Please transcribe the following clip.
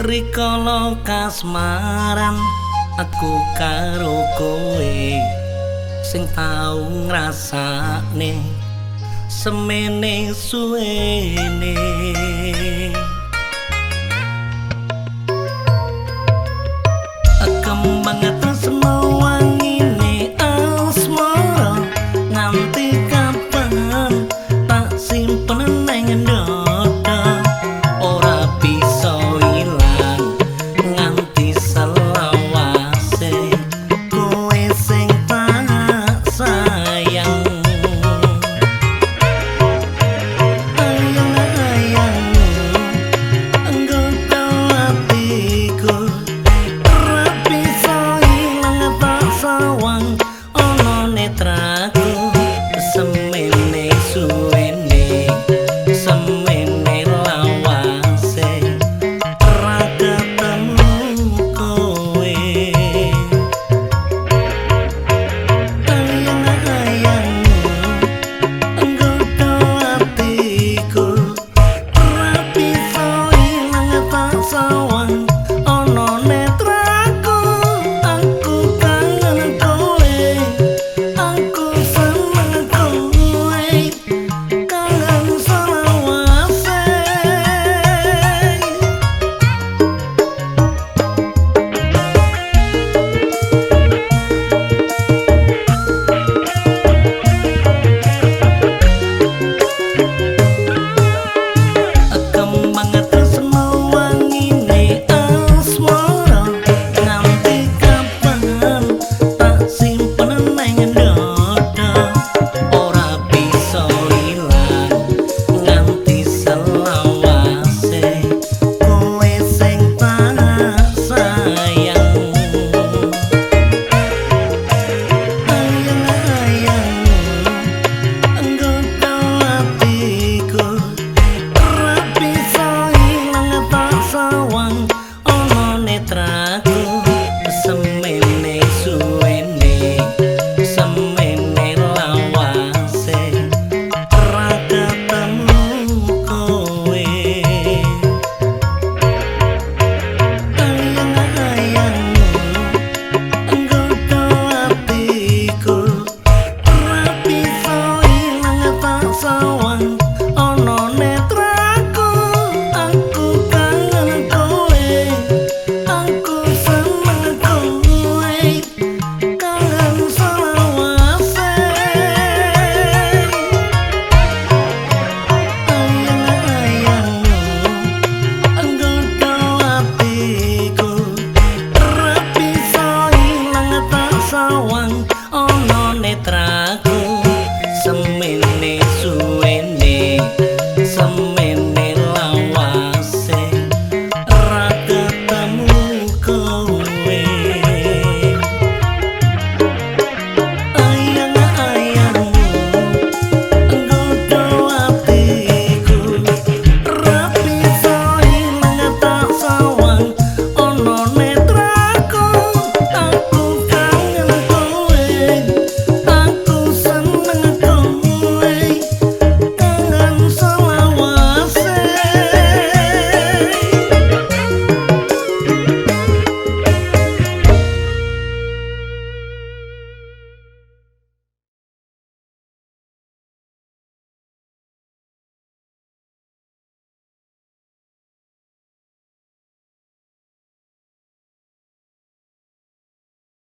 Rikolo kasmaran aku karo kowe. Sing tau ngrasakne semene suwene. رسول atrás.